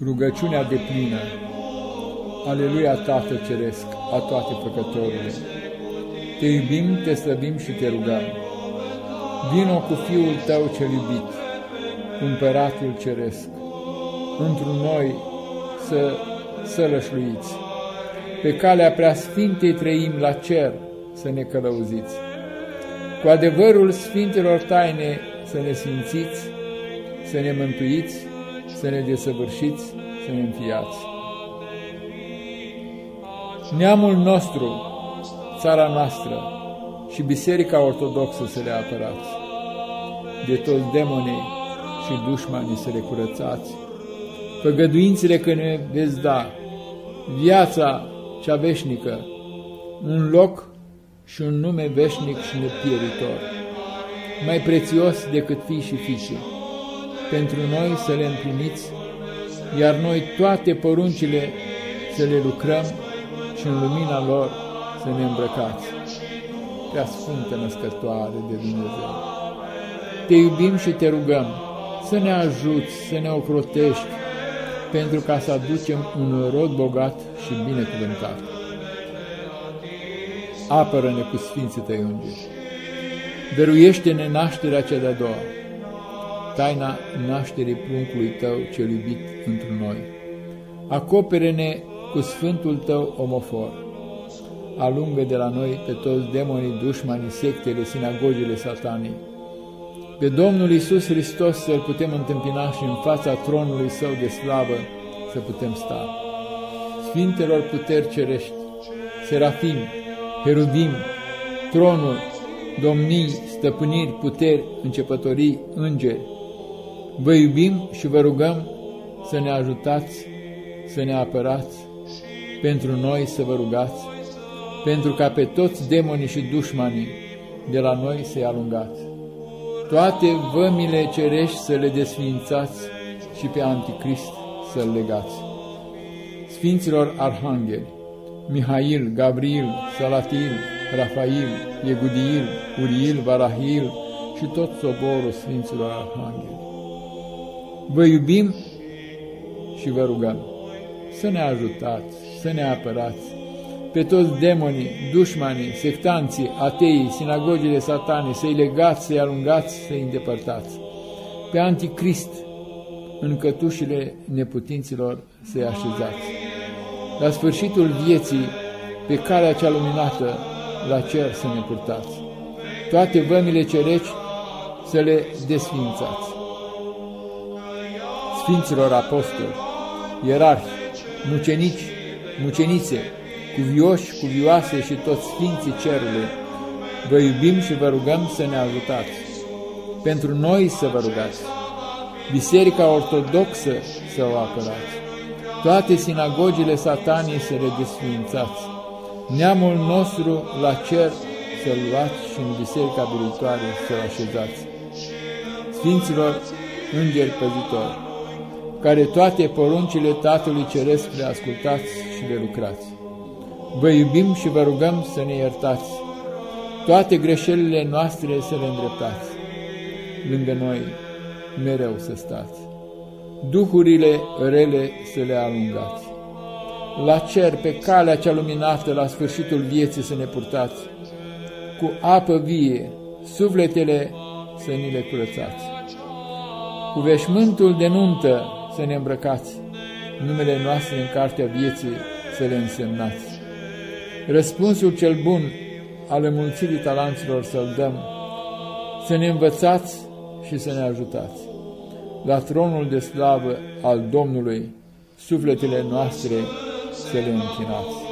Rugăciunea de plină. Aleluia, Tată Ceresc, a toate făcătorului. Te iubim, te slăbim și te rugăm. Vino cu Fiul Tău cel iubit, cumpăratul ceresc, într noi să sălășluiți. Pe calea preasfintei trăim la cer să ne călăuziți. Cu adevărul sfintelor taine să ne simțiți, să ne mântuiți, să ne desăvârșiți, să ne înfiați. Neamul nostru, țara noastră și Biserica Ortodoxă să le apărați, de toți demonii și dușmanii să le curățați, făgăduințele că ne veți da, viața cea veșnică, un loc și un nume veșnic și nepieritor, mai prețios decât fii și fiicii pentru noi să le împliniți, iar noi toate poruncile să le lucrăm și în lumina lor să ne îmbrăcați. Prea Sfântă Născătoare de Dumnezeu, te iubim și te rugăm să ne ajuți, să ne ocrotești, pentru ca să aducem un rod bogat și binecuvântat. Apără-ne cu Sfinții Tăi Îngeri, dăruiește-ne nașterea cea de-a doua, taina nașterii pruncului Tău cel iubit într noi. Acopere-ne cu Sfântul Tău omofor. Alungă de la noi pe toți demonii, dușmanii, sectele, sinagogile satanii. Pe Domnul Isus Hristos să-L putem întâmpina și în fața tronului Său de slavă să putem sta. Sfintelor puteri cerești, serafim, heruvim, tronul, domnii, stăpâniri, puteri, începătorii, îngeri, Vă iubim și vă rugăm să ne ajutați, să ne apărați, pentru noi să vă rugați, pentru ca pe toți demonii și dușmanii de la noi să-i alungați. Toate vămile cerești să le desfințați și pe Anticrist să-l legați. Sfinților Arhangheli, Mihail, Gabriel, Salatil, Rafail, Egudiil, Uriil, Varahil și tot soborul Sfinților Arhangheli Vă iubim și vă rugăm să ne ajutați, să ne apărați pe toți demonii, dușmanii, sectanții, ateii, sinagogile satane, să-i legați, să-i alungați, să-i îndepărtați. Pe anticrist, în cătușile neputinților, să-i așezați. La sfârșitul vieții, pe calea cea luminată, la cer să ne purtați. Toate vămile cereci să le desfințați. Sfinților Apostoli, ierarhi, mucenici, mucenițe, cuvioși, cuvioase și toți Sfinții Cerului, vă iubim și vă rugăm să ne ajutați. Pentru noi să vă rugați, Biserica Ortodoxă să o apărați, toate sinagogile satanii să le desfințați, neamul nostru la cer să-l luați și în Biserica Biritoare să-l așezați. Sfinților Îngeri Păzitori, care toate poruncile Tatălui Ceresc le ascultați și le lucrați. Vă iubim și vă rugăm să ne iertați, toate greșelile noastre să le îndreptați. Lângă noi mereu să stați, duhurile rele să le alungați. La cer, pe calea cea luminată, la sfârșitul vieții să ne purtați, cu apă vie, sufletele să ni le curățați. Cu veșmântul de nuntă să ne îmbrăcați, numele noastre în cartea vieții să le însemnați. Răspunsul cel bun al înmulțirii talanților să-l dăm, să ne învățați și să ne ajutați. La tronul de slavă al Domnului, sufletele noastre să le închinați.